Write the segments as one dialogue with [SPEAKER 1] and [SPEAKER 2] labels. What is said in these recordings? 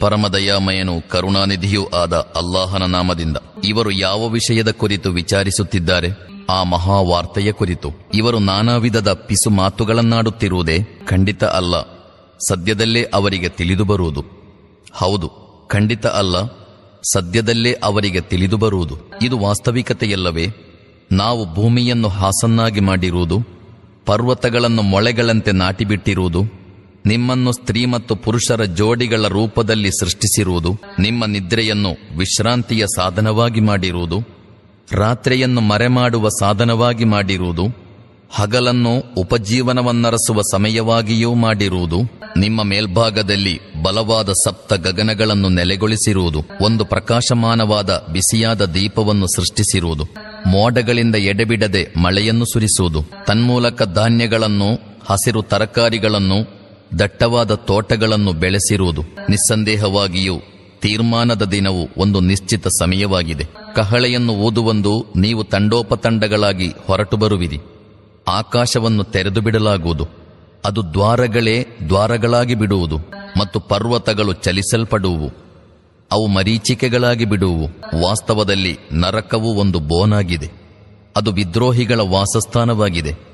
[SPEAKER 1] ಪರಮದಯಾಮಯನು ಕರುಣಾನಿಧಿಯೂ ಆದ ಅಲ್ಲಾಹನ ನಾಮದಿಂದ ಇವರು ಯಾವ ವಿಷಯದ ಕುರಿತು ವಿಚಾರಿಸುತ್ತಿದ್ದಾರೆ? ಆ ಮಹಾವಾರ್ತೆಯ ಕುರಿತು. ಇವರು ನಾನಾ ವಿಧದ ಪಿಸು ಮಾತುಗಳನ್ನಾಡುತ್ತಿರುವುದೇ ಖಂಡಿತ ಅಲ್ಲ. ಸದ್ಯದಲ್ಲೇ ಅವರಿಗೆ ತಿಳಿದು ಬರುವುದು. ಹೌದು, ಖಂಡಿತ ಅಲ್ಲ. ಸದ್ಯದಲ್ಲೇ ಅವರಿಗೆ ತಿಳಿದು ಬರುವುದು. ಇದು ವಾಸ್ತವಿಕತೆಯಲ್ಲವೇ? ನಾವು ಭೂಮಿಯನ್ನು ಹಾಸನ್ನಾಗಿ ಮಾಡಿರುವುದು? ಪರ್ವತಗಳನ್ನು ಮೊಳೆಗಳಂತೆ ನಾಟಿಬಿಟ್ಟಿರುವುದು, ನಿಮ್ಮನ್ನು ಸ್ತ್ರೀ ಮತ್ತು ಪುರುಷರ ಜೋಡಿಗಳ ರೂಪದಲ್ಲಿ ಸೃಷ್ಟಿಸಿರುವುದು, ನಿಮ್ಮ ನಿದ್ರೆಯನ್ನು ವಿಶ್ರಾಂತಿಯ ಸಾಧನವಾಗಿ ಮಾಡಿರುವುದು, ರಾತ್ರಿಯನ್ನು ಮರೆಮಾಡುವ ಸಾಧನವಾಗಿ ಮಾಡಿರುವುದು, ಹಗಲನ್ನು ಉಪಜೀವನವನ್ನರಸುವ ಸಮಯವಾಗಿಯೂ ಮಾಡಿರುವುದು, ನಿಮ್ಮ ಮೇಲ್ಭಾಗದಲ್ಲಿ ಬಲವಾದ ಸಪ್ತ ಗಗನಗಳನ್ನು ನೆಲೆಗೊಳಿಸಿರುವುದು, ಒಂದು ಪ್ರಕಾಶಮಾನವಾದ ಬಿಸಿಯಾದ ದೀಪವನ್ನು ಸೃಷ್ಟಿಸಿರುವುದು. ಮೋಡಗಳಿಂದ ಎಡೆಬಿಡದೆ ಮಳೆಯನ್ನು ಸುರಿಸುವುದು. ತನ್ಮೂಲಕ ಧಾನ್ಯಗಳನ್ನು, ಹಸಿರು ತರಕಾರಿಗಳನ್ನು, ದಟ್ಟವಾದ ತೋಟಗಳನ್ನು ಬೆಳೆಸಿರುವುದು. ನಿಸ್ಸಂದೇಹವಾಗಿಯೂ ತೀರ್ಮಾನದ ದಿನವು ಒಂದು ನಿಶ್ಚಿತ ಸಮಯವಾಗಿದೆ. ಕಹಳೆಯನ್ನು ಓದುವಂದು ನೀವು ತಂಡೋಪತಂಡಗಳಾಗಿ ಹೊರಟು ಬರುವಿರಿ ಆಕಾಶವನ್ನು ತೆರೆದು ಬಿಡಲಾಗುವುದು ಅದು ದ್ವಾರಗಳೇ ದ್ವಾರಗಳಾಗಿ ಬಿಡುವುದು ಮತ್ತು ಪರ್ವತಗಳು ಚಲಿಸಲ್ಪಡುವು. ಅವು ಮರೀಚಿಕೆಗಳಾಗಿ ಬಿಡುವು. ವಾಸ್ತವದಲ್ಲಿ ನರಕವು ಒಂದು ಬೋನಾಗಿದೆ. ಅದು ವಿದ್ರೋಹಿಗಳ ವಾಸಸ್ಥಾನವಾಗಿದೆ.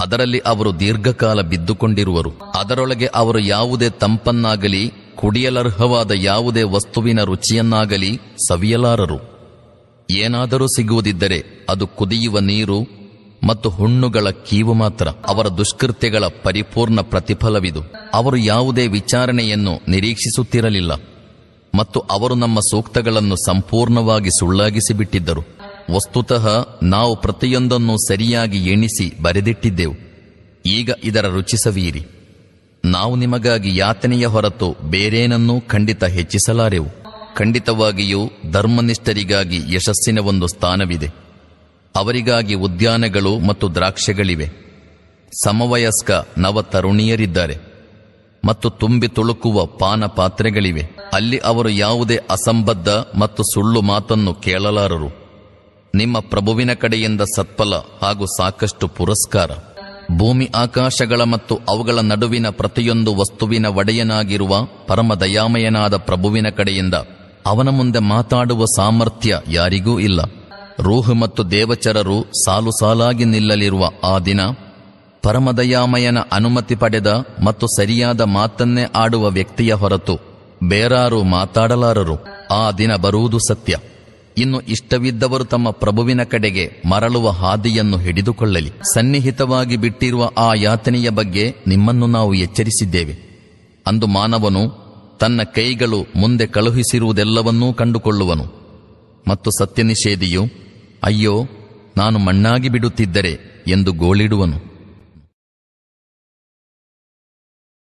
[SPEAKER 1] ಅದರಲ್ಲಿ ಅವರು ದೀರ್ಘಕಾಲ ಬಿದ್ದುಕೊಂಡಿರುವರು. ಅದರೊಳಗೆ ಅವರು ಯಾವುದೇ ತಂಪನ್ನಾಗಲಿ, ಕುಡಿಯಲರ್ಹವಾದ ಯಾವುದೇ ವಸ್ತುವಿನ ರುಚಿಯನ್ನಾಗಲಿ ಸವಿಯಲಾರರು. ಏನಾದರೂ ಸಿಗುವುದಿದ್ದರೆ ಅದು ಕುದಿಯುವ ನೀರು ಮತ್ತು ಹುಣ್ಣುಗಳ ಕೀವು ಮಾತ್ರ. ಅವರ ದುಷ್ಕೃತ್ಯಗಳ ಪರಿಪೂರ್ಣ ಪ್ರತಿಫಲವಿದು. ಅವರು ಯಾವುದೇ ವಿಚಾರಣೆಯನ್ನು ನಿರೀಕ್ಷಿಸುತ್ತಿರಲಿಲ್ಲ. ಮತ್ತು ಅವರು ನಮ್ಮ ಸೂಕ್ತಗಳನ್ನು ಸಂಪೂರ್ಣವಾಗಿ ಸುಳ್ಳಾಗಿಸಿ ಬಿಟ್ಟಿದ್ದರು ವಸ್ತುತಃ ನಾವು ಪ್ರತಿಯೊಂದನ್ನು ಸರಿಯಾಗಿ ಎಣಿಸಿ ಬರೆದಿಟ್ಟಿದ್ದೆವು. ಈಗ ಇದರ ರುಚಿಸವೀರಿ ನಾವು ನಿಮಗಾಗಿ ಯಾತನೆಯ ಹೊರತು ಬೇರೇನನ್ನೂ ಖಂಡಿತ ಹೆಚ್ಚಿಸಲಾರೆವು. ಖಂಡಿತವಾಗಿಯೂ ಧರ್ಮನಿಷ್ಠರಿಗಾಗಿ ಯಶಸ್ಸಿನ ಒಂದು ಸ್ಥಾನವಿದೆ. ಅವರಿಗಾಗಿ ಉದ್ಯಾನಗಳು ಮತ್ತು ದ್ರಾಕ್ಷೆಗಳಿವೆ. ಸಮವಯಸ್ಕ ನವ ತರುಣಿಯರಿದ್ದಾರೆ ಮತ್ತು ತುಂಬಿ ತುಳುಕುವ ಪಾನ ಪಾತ್ರೆಗಳಿವೆ ಅಲ್ಲಿ ಅವರು ಯಾವುದೇ ಅಸಂಬದ್ಧ ಮತ್ತು ಸುಳ್ಳು ಮಾತನ್ನು ಕೇಳಲಾರರು. ನಿಮ್ಮ ಪ್ರಭುವಿನ ಕಡೆಯಿಂದ ಸತ್ಫಲ ಹಾಗೂ ಸಾಕಷ್ಟು ಪುರಸ್ಕಾರ. ಭೂಮಿ ಆಕಾಶಗಳ ಮತ್ತು ಅವುಗಳ ನಡುವಿನ ಪ್ರತಿಯೊಂದು ವಸ್ತುವಿನ ಒಡೆಯನಾಗಿರುವ ಪರಮ ದಯಾಮಯನಾದ ಪ್ರಭುವಿನ ಕಡೆಯಿಂದ ಅವನ ಮುಂದೆ ಮಾತಾಡುವ ಸಾಮರ್ಥ್ಯ ಯಾರಿಗೂ ಇಲ್ಲ. ರೂಹು ಮತ್ತು ದೇವಚರರು ಸಾಲು ಸಾಲಾಗಿ ನಿಲ್ಲಲಿರುವ ಆ ದಿನ ಪರಮದಯಾಮಯನ ಅನುಮತಿ ಪಡೆದ ಮತ್ತು ಸರಿಯಾದ ಮಾತನ್ನೇ ಆಡುವ ವ್ಯಕ್ತಿಯ ಹೊರತು ಬೇರಾರು ಮಾತಾಡಲಾರರು. ಆ ದಿನ ಬರುವುದು ಸತ್ಯ. ಇನ್ನು ಇಷ್ಟವಿದ್ದವರು ತಮ್ಮ ಪ್ರಭುವಿನ ಕಡೆಗೆ ಮರಳುವ ಹಾದಿಯನ್ನು ಹಿಡಿದುಕೊಳ್ಳಲಿ. ಸನ್ನಿಹಿತವಾಗಿ ಬಿಟ್ಟಿರುವ ಆ ಯಾತನೆಯ ಬಗ್ಗೆ ನಿಮ್ಮನ್ನು ನಾವು ಎಚ್ಚರಿಸಿದ್ದೇವೆ. ಅಂದು ಮಾನವನು ತನ್ನ ಕೈಗಳು ಮುಂದೆ ಕಳುಹಿಸಿರುವುದೆಲ್ಲವನ್ನೂ ಕಂಡುಕೊಳ್ಳುವನು. ಮತ್ತು ಸತ್ಯನಿಷೇಧಿಯು, ಅಯ್ಯೋ, ನಾನು ಮಣ್ಣಾಗಿ ಬಿಡುತ್ತಿದ್ದರೆ ಎಂದು ಗೋಳಿಡುವನು.